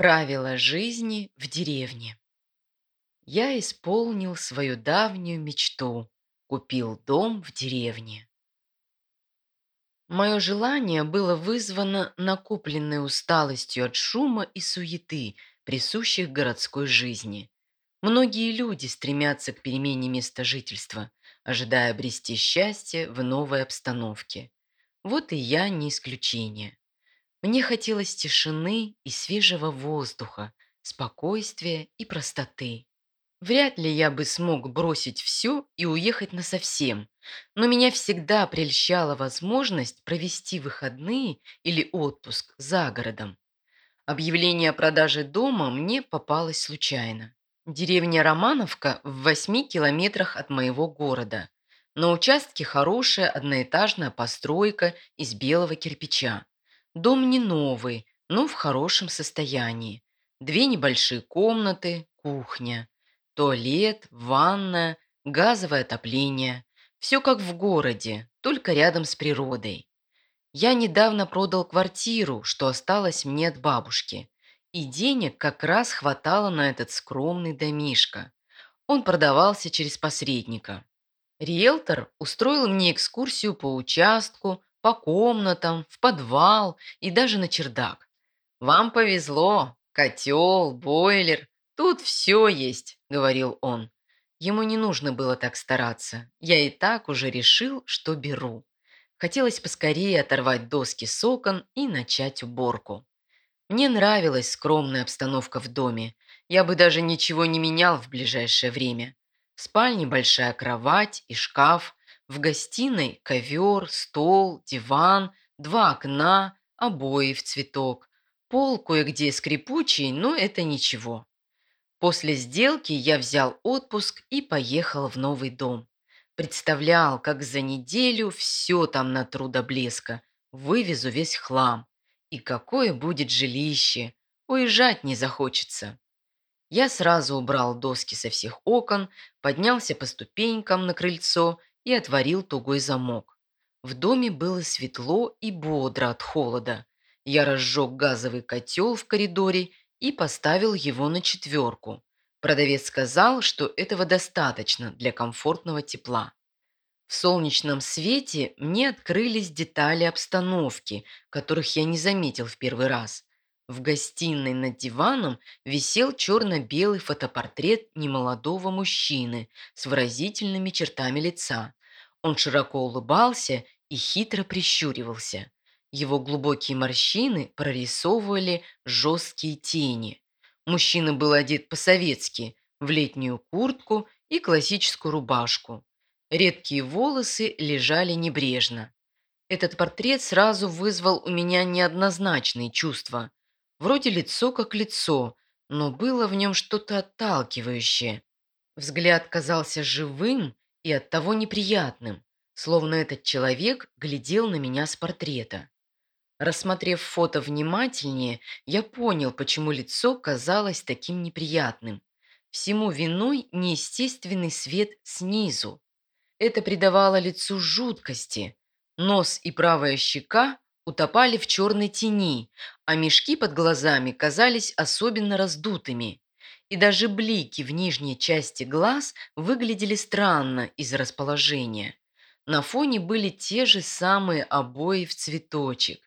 Правила жизни в деревне. Я исполнил свою давнюю мечту. Купил дом в деревне. Мое желание было вызвано накопленной усталостью от шума и суеты, присущих городской жизни. Многие люди стремятся к перемене места жительства, ожидая обрести счастье в новой обстановке. Вот и я не исключение. Мне хотелось тишины и свежего воздуха, спокойствия и простоты. Вряд ли я бы смог бросить все и уехать насовсем, но меня всегда прельщала возможность провести выходные или отпуск за городом. Объявление о продаже дома мне попалось случайно. Деревня Романовка в восьми километрах от моего города. На участке хорошая одноэтажная постройка из белого кирпича. Дом не новый, но в хорошем состоянии. Две небольшие комнаты, кухня, туалет, ванная, газовое отопление. Все как в городе, только рядом с природой. Я недавно продал квартиру, что осталось мне от бабушки. И денег как раз хватало на этот скромный домишко. Он продавался через посредника. Риэлтор устроил мне экскурсию по участку, по комнатам, в подвал и даже на чердак. «Вам повезло. Котел, бойлер. Тут все есть», — говорил он. Ему не нужно было так стараться. Я и так уже решил, что беру. Хотелось поскорее оторвать доски с окон и начать уборку. Мне нравилась скромная обстановка в доме. Я бы даже ничего не менял в ближайшее время. В спальне большая кровать и шкаф, в гостиной ковер, стол, диван, два окна, обои в цветок. Пол кое-где скрипучий, но это ничего. После сделки я взял отпуск и поехал в новый дом. Представлял, как за неделю все там на до блеска. Вывезу весь хлам. И какое будет жилище. Уезжать не захочется. Я сразу убрал доски со всех окон, поднялся по ступенькам на крыльцо и отворил тугой замок. В доме было светло и бодро от холода. Я разжег газовый котел в коридоре и поставил его на четверку. Продавец сказал, что этого достаточно для комфортного тепла. В солнечном свете мне открылись детали обстановки, которых я не заметил в первый раз. В гостиной над диваном висел черно-белый фотопортрет немолодого мужчины с выразительными чертами лица. Он широко улыбался и хитро прищуривался. Его глубокие морщины прорисовывали жесткие тени. Мужчина был одет по-советски, в летнюю куртку и классическую рубашку. Редкие волосы лежали небрежно. Этот портрет сразу вызвал у меня неоднозначные чувства. Вроде лицо как лицо, но было в нем что-то отталкивающее. Взгляд казался живым и оттого неприятным, словно этот человек глядел на меня с портрета. Рассмотрев фото внимательнее, я понял, почему лицо казалось таким неприятным. Всему виной неестественный свет снизу. Это придавало лицу жуткости. Нос и правая щека утопали в черной тени, а мешки под глазами казались особенно раздутыми. И даже блики в нижней части глаз выглядели странно из расположения. На фоне были те же самые обои в цветочек.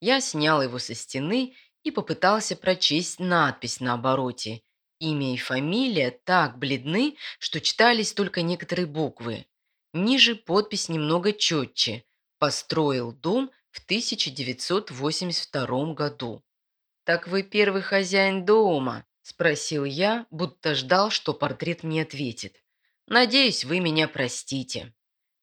Я снял его со стены и попытался прочесть надпись на обороте. Имя и фамилия так бледны, что читались только некоторые буквы. Ниже подпись немного четче. Построил дом в 1982 году. «Так вы первый хозяин дома?» – спросил я, будто ждал, что портрет мне ответит. «Надеюсь, вы меня простите».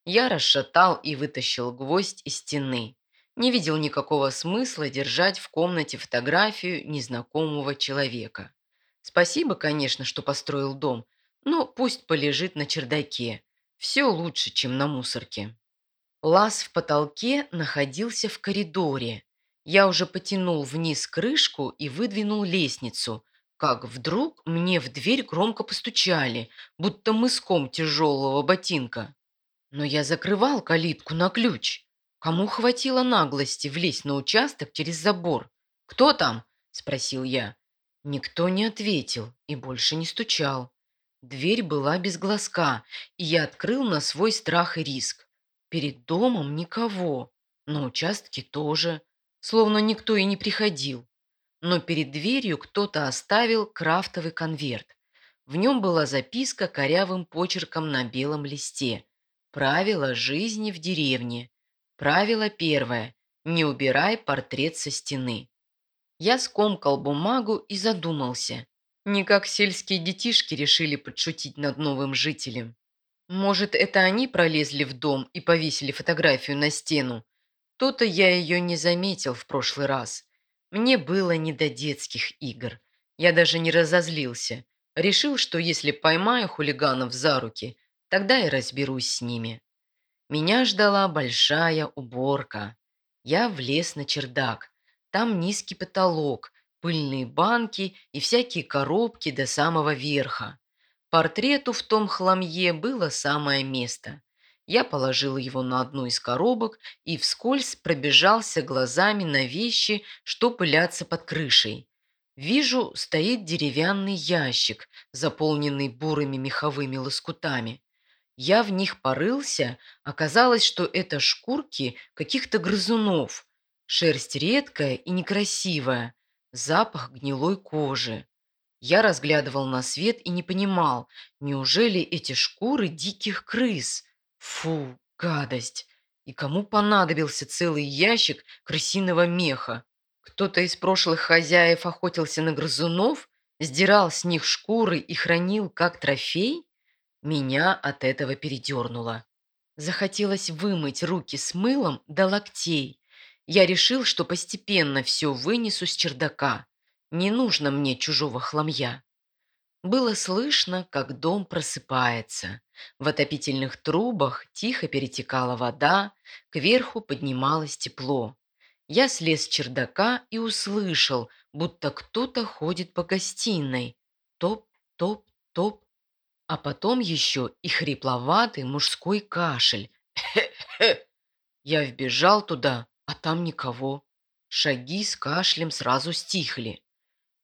Я расшатал и вытащил гвоздь из стены. Не видел никакого смысла держать в комнате фотографию незнакомого человека. Спасибо, конечно, что построил дом, но пусть полежит на чердаке. Все лучше, чем на мусорке. Лаз в потолке находился в коридоре. Я уже потянул вниз крышку и выдвинул лестницу, как вдруг мне в дверь громко постучали, будто мыском тяжелого ботинка. Но я закрывал калитку на ключ. Кому хватило наглости влезть на участок через забор? «Кто там?» – спросил я. Никто не ответил и больше не стучал. Дверь была без глазка, и я открыл на свой страх и риск. Перед домом никого, на участке тоже, словно никто и не приходил. Но перед дверью кто-то оставил крафтовый конверт. В нем была записка корявым почерком на белом листе. Правило жизни в деревне. Правило первое. Не убирай портрет со стены. Я скомкал бумагу и задумался. Не как сельские детишки решили подшутить над новым жителем. Может, это они пролезли в дом и повесили фотографию на стену? То-то я ее не заметил в прошлый раз. Мне было не до детских игр. Я даже не разозлился. Решил, что если поймаю хулиганов за руки, тогда и разберусь с ними. Меня ждала большая уборка. Я влез на чердак. Там низкий потолок, пыльные банки и всякие коробки до самого верха. Портрету в том хламье было самое место. Я положил его на одну из коробок и вскользь пробежался глазами на вещи, что пылятся под крышей. Вижу, стоит деревянный ящик, заполненный бурыми меховыми лоскутами. Я в них порылся, оказалось, что это шкурки каких-то грызунов. Шерсть редкая и некрасивая, запах гнилой кожи. Я разглядывал на свет и не понимал, неужели эти шкуры диких крыс? Фу, гадость! И кому понадобился целый ящик крысиного меха? Кто-то из прошлых хозяев охотился на грызунов, сдирал с них шкуры и хранил как трофей? Меня от этого передернуло. Захотелось вымыть руки с мылом до локтей. Я решил, что постепенно все вынесу с чердака. Не нужно мне чужого хламья. Было слышно, как дом просыпается. В отопительных трубах тихо перетекала вода, кверху поднималось тепло. Я слез с чердака и услышал, будто кто-то ходит по гостиной. Топ, топ, топ. А потом еще и хрипловатый мужской кашель. Я вбежал туда, а там никого. Шаги с кашлем сразу стихли.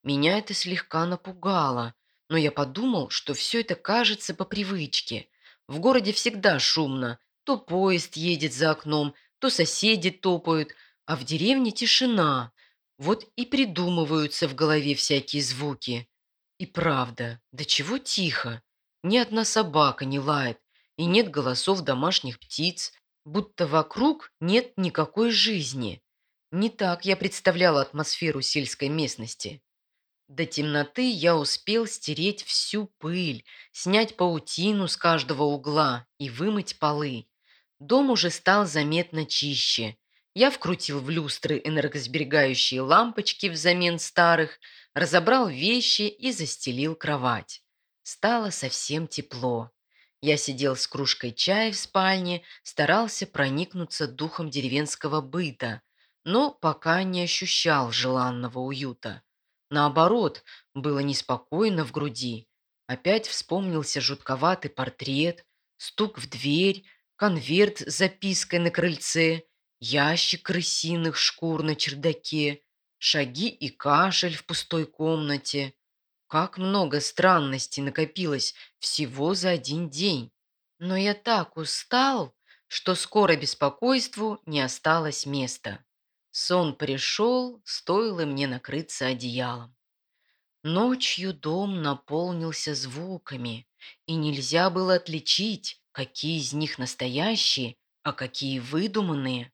Меня это слегка напугало, но я подумал, что все это кажется по привычке. В городе всегда шумно. То поезд едет за окном, то соседи топают, а в деревне тишина. Вот и придумываются в голове всякие звуки. И правда, да чего тихо. Ни одна собака не лает, и нет голосов домашних птиц, будто вокруг нет никакой жизни. Не так я представляла атмосферу сельской местности. До темноты я успел стереть всю пыль, снять паутину с каждого угла и вымыть полы. Дом уже стал заметно чище. Я вкрутил в люстры энергосберегающие лампочки взамен старых, разобрал вещи и застелил кровать. Стало совсем тепло. Я сидел с кружкой чая в спальне, старался проникнуться духом деревенского быта, но пока не ощущал желанного уюта. Наоборот, было неспокойно в груди. Опять вспомнился жутковатый портрет, стук в дверь, конверт с запиской на крыльце, ящик крысиных шкур на чердаке, шаги и кашель в пустой комнате. Как много странностей накопилось всего за один день. Но я так устал, что скоро беспокойству не осталось места. Сон пришел, стоило мне накрыться одеялом. Ночью дом наполнился звуками, и нельзя было отличить, какие из них настоящие, а какие выдуманные.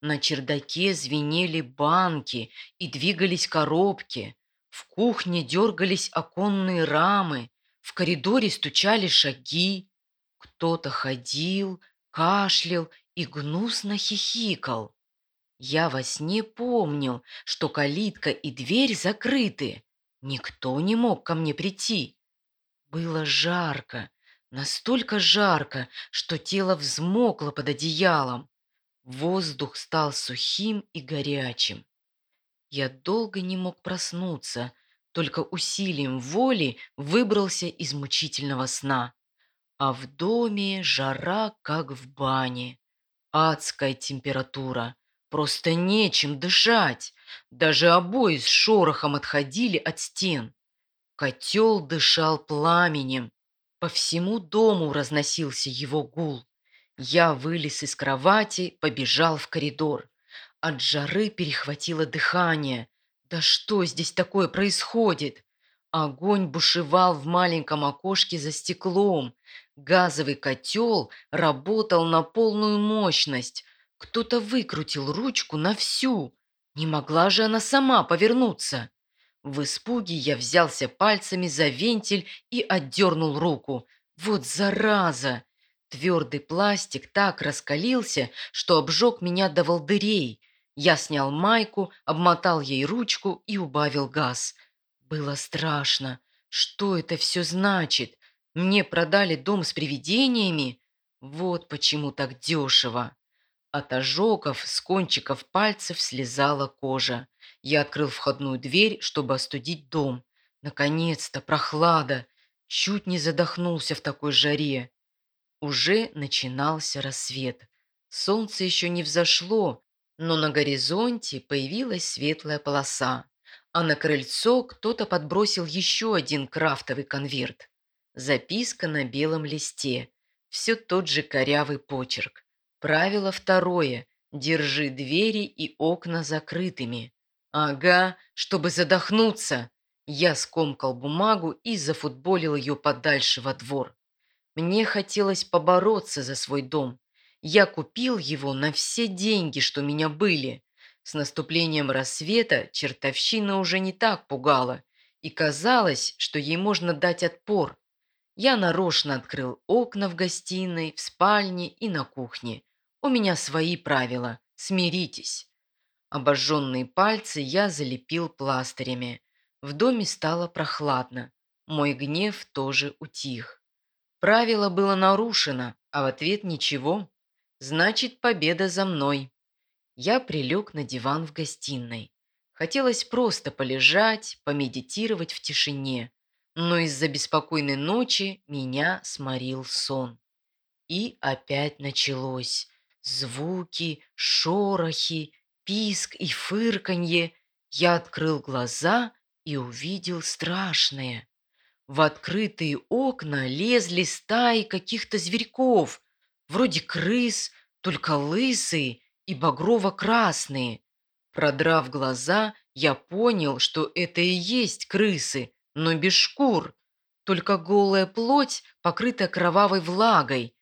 На чердаке звенели банки и двигались коробки. В кухне дергались оконные рамы, в коридоре стучали шаги. Кто-то ходил, кашлял и гнусно хихикал. Я во сне помнил, что калитка и дверь закрыты. Никто не мог ко мне прийти. Было жарко, настолько жарко, что тело взмокло под одеялом. Воздух стал сухим и горячим. Я долго не мог проснуться, только усилием воли выбрался из мучительного сна. А в доме жара, как в бане. Адская температура. Просто нечем дышать. Даже обои с шорохом отходили от стен. Котел дышал пламенем. По всему дому разносился его гул. Я вылез из кровати, побежал в коридор. От жары перехватило дыхание. Да что здесь такое происходит? Огонь бушевал в маленьком окошке за стеклом. Газовый котел работал на полную мощность. Кто-то выкрутил ручку на всю. Не могла же она сама повернуться. В испуге я взялся пальцами за вентиль и отдернул руку. Вот зараза! Твердый пластик так раскалился, что обжег меня до волдырей. Я снял майку, обмотал ей ручку и убавил газ. Было страшно. Что это все значит? Мне продали дом с привидениями? Вот почему так дешево. От ожогов с кончиков пальцев слезала кожа. Я открыл входную дверь, чтобы остудить дом. Наконец-то прохлада. Чуть не задохнулся в такой жаре. Уже начинался рассвет. Солнце еще не взошло, но на горизонте появилась светлая полоса, а на крыльцо кто-то подбросил еще один крафтовый конверт. Записка на белом листе. Все тот же корявый почерк. Правило второе. Держи двери и окна закрытыми. Ага, чтобы задохнуться. Я скомкал бумагу и зафутболил ее подальше во двор. Мне хотелось побороться за свой дом, я купил его на все деньги, что у меня были. С наступлением рассвета чертовщина уже не так пугала, и казалось, что ей можно дать отпор. Я нарочно открыл окна в гостиной, в спальне и на кухне. У меня свои правила. Смиритесь. Обожженные пальцы я залепил пластырями. В доме стало прохладно. Мой гнев тоже утих. Правило было нарушено, а в ответ ничего. Значит, победа за мной. Я прилег на диван в гостиной. Хотелось просто полежать, помедитировать в тишине. Но из-за беспокойной ночи меня сморил сон. И опять началось. Звуки, шорохи, писк и фырканье. Я открыл глаза и увидел страшное. В открытые окна лезли стаи каких-то зверьков, Вроде крыс, только лысые и багрово-красные. Продрав глаза, я понял, что это и есть крысы, но без шкур. Только голая плоть, покрытая кровавой влагой.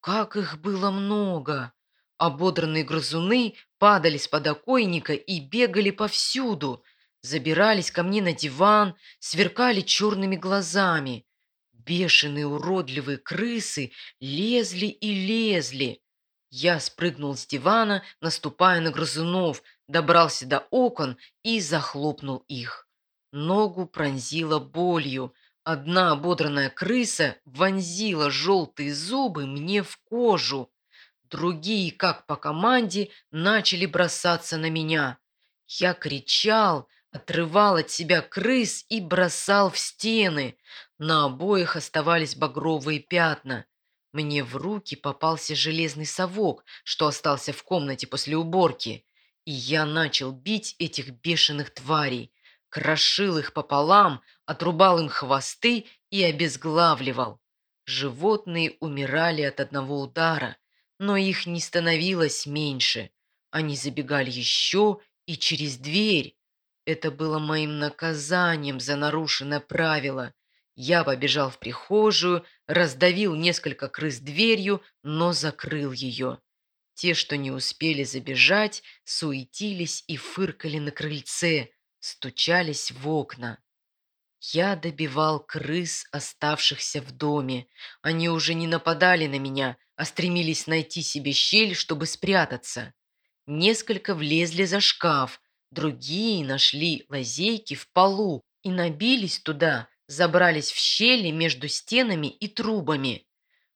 Как их было много! Ободранные грызуны падали с подоконника и бегали повсюду, забирались ко мне на диван, сверкали черными глазами. Бешеные уродливые крысы лезли и лезли. Я спрыгнул с дивана, наступая на грызунов, добрался до окон и захлопнул их. Ногу пронзила болью. Одна ободранная крыса вонзила желтые зубы мне в кожу. Другие, как по команде, начали бросаться на меня. Я кричал, отрывал от себя крыс и бросал в стены. На обоих оставались багровые пятна. Мне в руки попался железный совок, что остался в комнате после уборки. И я начал бить этих бешеных тварей. Крошил их пополам, отрубал им хвосты и обезглавливал. Животные умирали от одного удара, но их не становилось меньше. Они забегали еще и через дверь. Это было моим наказанием за нарушенное правило. Я побежал в прихожую, раздавил несколько крыс дверью, но закрыл ее. Те, что не успели забежать, суетились и фыркали на крыльце, стучались в окна. Я добивал крыс, оставшихся в доме. Они уже не нападали на меня, а стремились найти себе щель, чтобы спрятаться. Несколько влезли за шкаф, другие нашли лазейки в полу и набились туда, забрались в щели между стенами и трубами.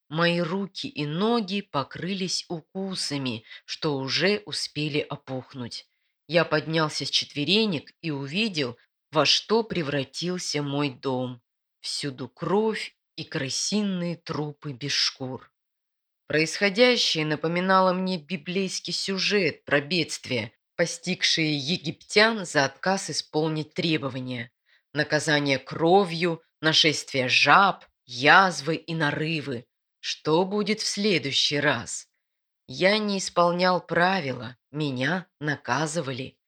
Мои руки и ноги покрылись укусами, что уже успели опухнуть. Я поднялся с четверенек и увидел, во что превратился мой дом. Всюду кровь и крысиные трупы без шкур. Происходящее напоминало мне библейский сюжет про бедствие, постигшие египтян за отказ исполнить требования. Наказание кровью, нашествие жаб, язвы и нарывы. Что будет в следующий раз? Я не исполнял правила, меня наказывали.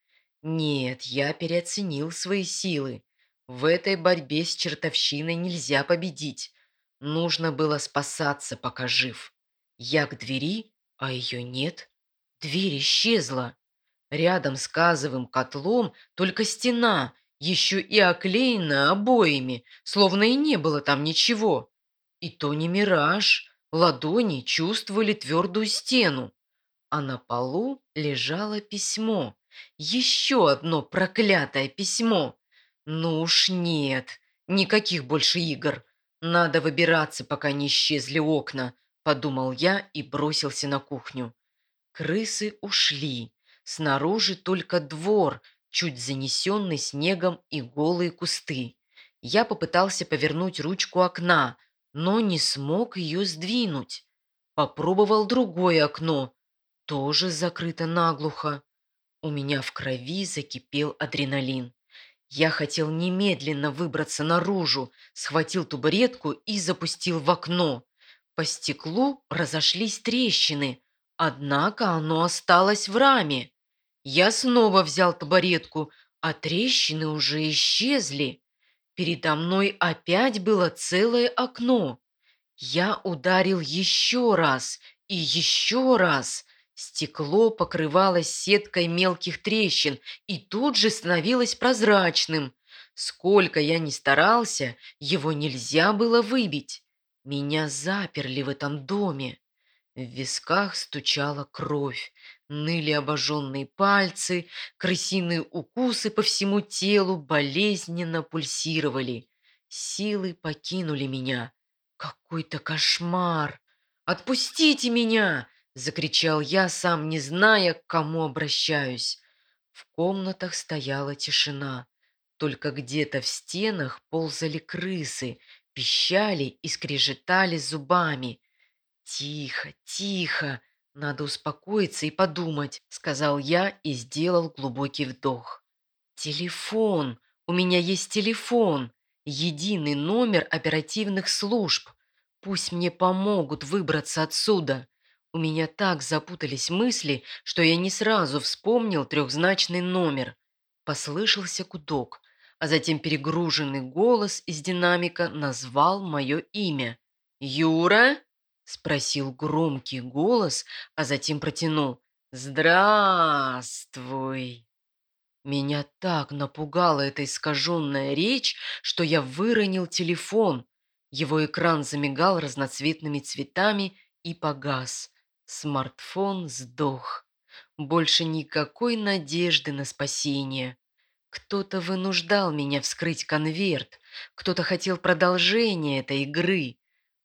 Нет, я переоценил свои силы. В этой борьбе с чертовщиной нельзя победить. Нужно было спасаться, пока жив. Я к двери, а ее нет. Дверь исчезла. Рядом с газовым котлом только стена, еще и оклеена обоями, словно и не было там ничего. И то не мираж. Ладони чувствовали твердую стену. А на полу лежало письмо. Еще одно проклятое письмо. Ну уж нет, никаких больше игр. Надо выбираться, пока не исчезли окна, подумал я и бросился на кухню. Крысы ушли. Снаружи только двор, чуть занесенный снегом и голые кусты. Я попытался повернуть ручку окна, но не смог ее сдвинуть. Попробовал другое окно, тоже закрыто наглухо. У меня в крови закипел адреналин. Я хотел немедленно выбраться наружу, схватил табуретку и запустил в окно. По стеклу разошлись трещины, однако оно осталось в раме. Я снова взял табуретку, а трещины уже исчезли. Передо мной опять было целое окно. Я ударил еще раз и еще раз. Стекло покрывалось сеткой мелких трещин и тут же становилось прозрачным. Сколько я ни старался, его нельзя было выбить. Меня заперли в этом доме. В висках стучала кровь, ныли обожженные пальцы, крысиные укусы по всему телу болезненно пульсировали. Силы покинули меня. Какой-то кошмар! «Отпустите меня!» – закричал я, сам не зная, к кому обращаюсь. В комнатах стояла тишина. Только где-то в стенах ползали крысы, пищали и скрежетали зубами. «Тихо, тихо, надо успокоиться и подумать», — сказал я и сделал глубокий вдох. «Телефон! У меня есть телефон! Единый номер оперативных служб! Пусть мне помогут выбраться отсюда!» У меня так запутались мысли, что я не сразу вспомнил трехзначный номер. Послышался гудок, а затем перегруженный голос из динамика назвал мое имя. «Юра?» Спросил громкий голос, а затем протянул. «Здравствуй!» Меня так напугала эта искаженная речь, что я выронил телефон. Его экран замигал разноцветными цветами и погас. Смартфон сдох. Больше никакой надежды на спасение. Кто-то вынуждал меня вскрыть конверт. Кто-то хотел продолжения этой игры.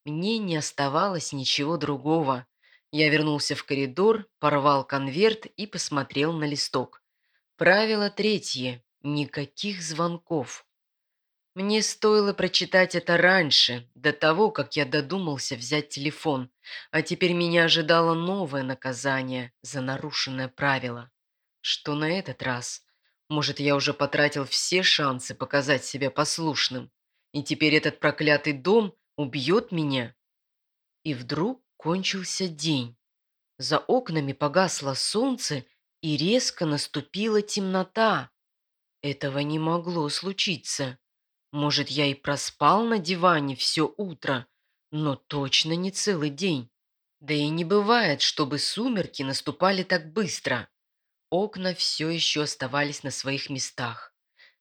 Мне не оставалось ничего другого. Я вернулся в коридор, порвал конверт и посмотрел на листок. Правило третье. Никаких звонков. Мне стоило прочитать это раньше, до того, как я додумался взять телефон, а теперь меня ожидало новое наказание за нарушенное правило. Что на этот раз? Может, я уже потратил все шансы показать себя послушным, и теперь этот проклятый дом убьет меня. И вдруг кончился день. За окнами погасло солнце, и резко наступила темнота. Этого не могло случиться. Может, я и проспал на диване все утро, но точно не целый день. Да и не бывает, чтобы сумерки наступали так быстро. Окна все еще оставались на своих местах.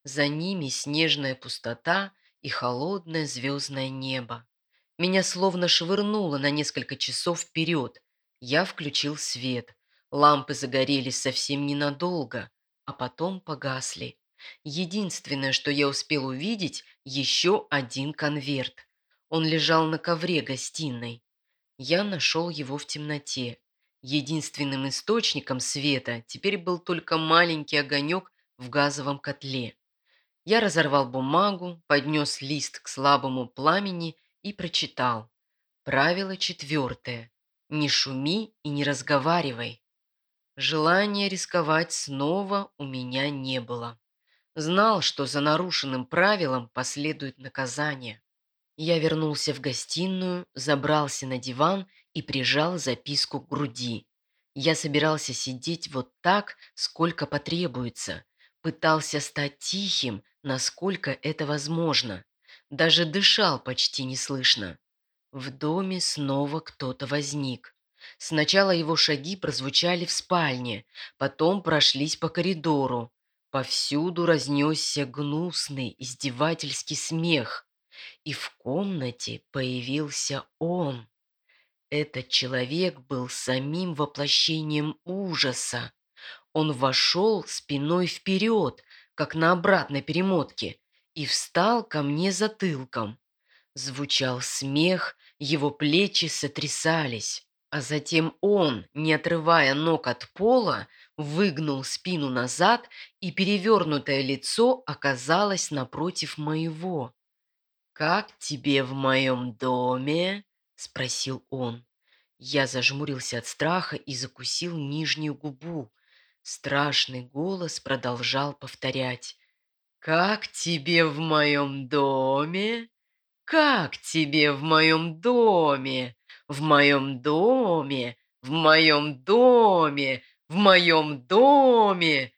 За ними снежная пустота и холодное звездное небо. Меня словно швырнуло на несколько часов вперед. Я включил свет. Лампы загорелись совсем ненадолго, а потом погасли. Единственное, что я успел увидеть, еще один конверт. Он лежал на ковре гостиной. Я нашел его в темноте. Единственным источником света теперь был только маленький огонек в газовом котле. Я разорвал бумагу, поднес лист к слабому пламени и прочитал. Правило четвертое. Не шуми и не разговаривай. Желания рисковать снова у меня не было. Знал, что за нарушенным правилом последует наказание. Я вернулся в гостиную, забрался на диван и прижал записку к груди. Я собирался сидеть вот так, сколько потребуется. Пытался стать тихим, насколько это возможно. Даже дышал почти неслышно. В доме снова кто-то возник. Сначала его шаги прозвучали в спальне, потом прошлись по коридору. Повсюду разнесся гнусный, издевательский смех. И в комнате появился он. Этот человек был самим воплощением ужаса. Он вошел спиной вперед, как на обратной перемотке, и встал ко мне затылком. Звучал смех, его плечи сотрясались. А затем он, не отрывая ног от пола, выгнул спину назад, и перевернутое лицо оказалось напротив моего. «Как тебе в моем доме?» – спросил он. Я зажмурился от страха и закусил нижнюю губу. Страшный голос продолжал повторять. «Как тебе в моем доме? Как тебе в моем доме? В моем доме? В моем доме? В моем доме?»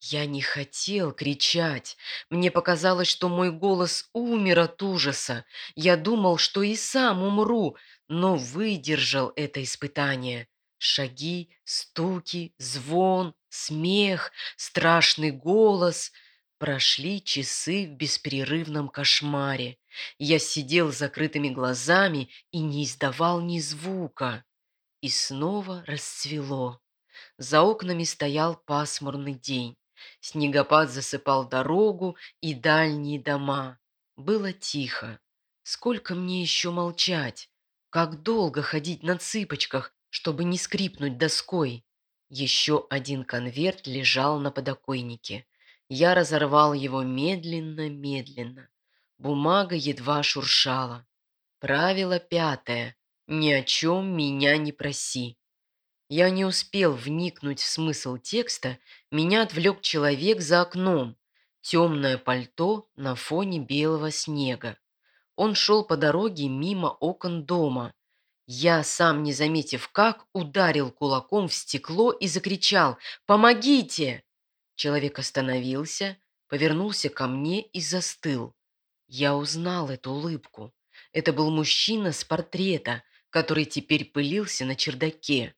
Я не хотел кричать. Мне показалось, что мой голос умер от ужаса. Я думал, что и сам умру, но выдержал это испытание. Шаги, стуки, звон, смех, страшный голос. Прошли часы в беспрерывном кошмаре. Я сидел с закрытыми глазами и не издавал ни звука. И снова расцвело. За окнами стоял пасмурный день. Снегопад засыпал дорогу и дальние дома. Было тихо. Сколько мне еще молчать? Как долго ходить на цыпочках, чтобы не скрипнуть доской? Еще один конверт лежал на подоконнике. Я разорвал его медленно-медленно. Бумага едва шуршала. Правило пятое. Ни о чем меня не проси. Я не успел вникнуть в смысл текста, меня отвлек человек за окном. Темное пальто на фоне белого снега. Он шел по дороге мимо окон дома. Я, сам не заметив как, ударил кулаком в стекло и закричал «Помогите!». Человек остановился, повернулся ко мне и застыл. Я узнал эту улыбку. Это был мужчина с портрета, который теперь пылился на чердаке.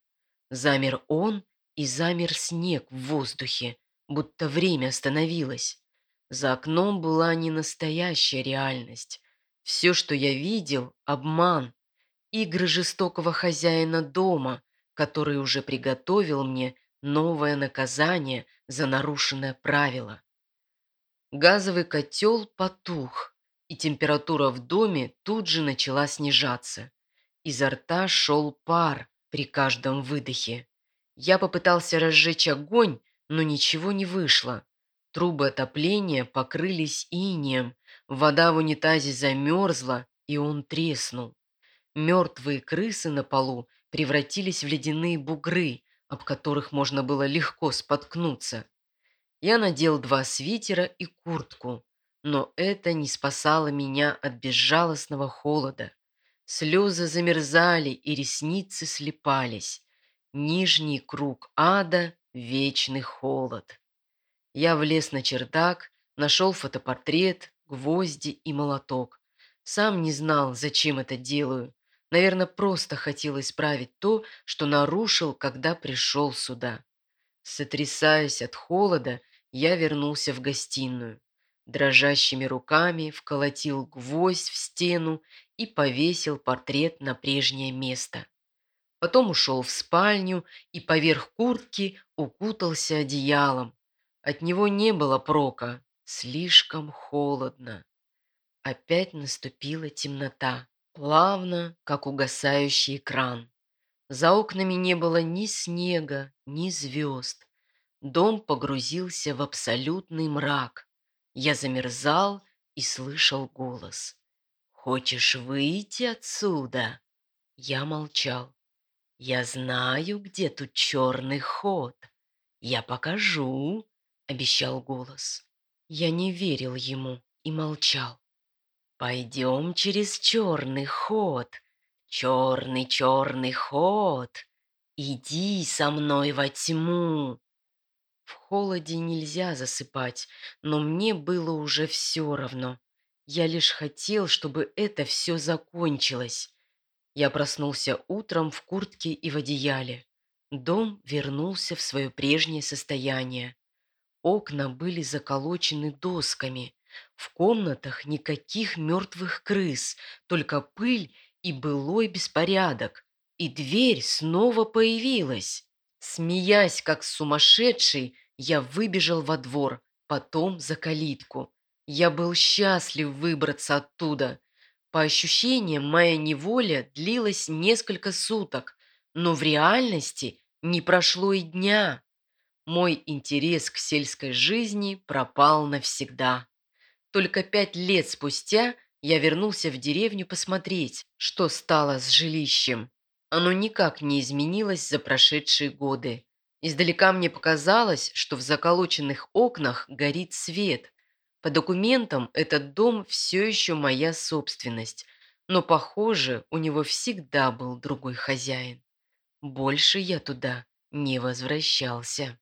Замер он и замер снег в воздухе, будто время остановилось. За окном была не настоящая реальность. Все, что я видел – обман. Игры жестокого хозяина дома, который уже приготовил мне новое наказание за нарушенное правило. Газовый котел потух, и температура в доме тут же начала снижаться. Изо рта шел пар, при каждом выдохе. Я попытался разжечь огонь, но ничего не вышло. Трубы отопления покрылись инеем, вода в унитазе замерзла, и он треснул. Мертвые крысы на полу превратились в ледяные бугры, об которых можно было легко споткнуться. Я надел два свитера и куртку, но это не спасало меня от безжалостного холода. Слезы замерзали, и ресницы слепались. Нижний круг ада — вечный холод. Я влез на чердак, нашел фотопортрет, гвозди и молоток. Сам не знал, зачем это делаю. Наверное, просто хотел исправить то, что нарушил, когда пришел сюда. Сотрясаясь от холода, я вернулся в гостиную. Дрожащими руками вколотил гвоздь в стену и повесил портрет на прежнее место. Потом ушел в спальню и поверх куртки укутался одеялом. От него не было прока, слишком холодно. Опять наступила темнота, плавно, как угасающий экран. За окнами не было ни снега, ни звезд. Дом погрузился в абсолютный мрак. Я замерзал и слышал голос. «Хочешь выйти отсюда?» Я молчал. «Я знаю, где тут черный ход. Я покажу», — обещал голос. Я не верил ему и молчал. «Пойдем через черный ход. Черный, черный ход. Иди со мной во тьму». В холоде нельзя засыпать, но мне было уже все равно. Я лишь хотел, чтобы это все закончилось. Я проснулся утром в куртке и в одеяле. Дом вернулся в свое прежнее состояние. Окна были заколочены досками. В комнатах никаких мертвых крыс, только пыль и былой беспорядок. И дверь снова появилась. Смеясь, как сумасшедший, я выбежал во двор, потом за калитку. Я был счастлив выбраться оттуда. По ощущениям, моя неволя длилась несколько суток, но в реальности не прошло и дня. Мой интерес к сельской жизни пропал навсегда. Только пять лет спустя я вернулся в деревню посмотреть, что стало с жилищем. Оно никак не изменилось за прошедшие годы. Издалека мне показалось, что в заколоченных окнах горит свет. По документам этот дом все еще моя собственность, но, похоже, у него всегда был другой хозяин. Больше я туда не возвращался.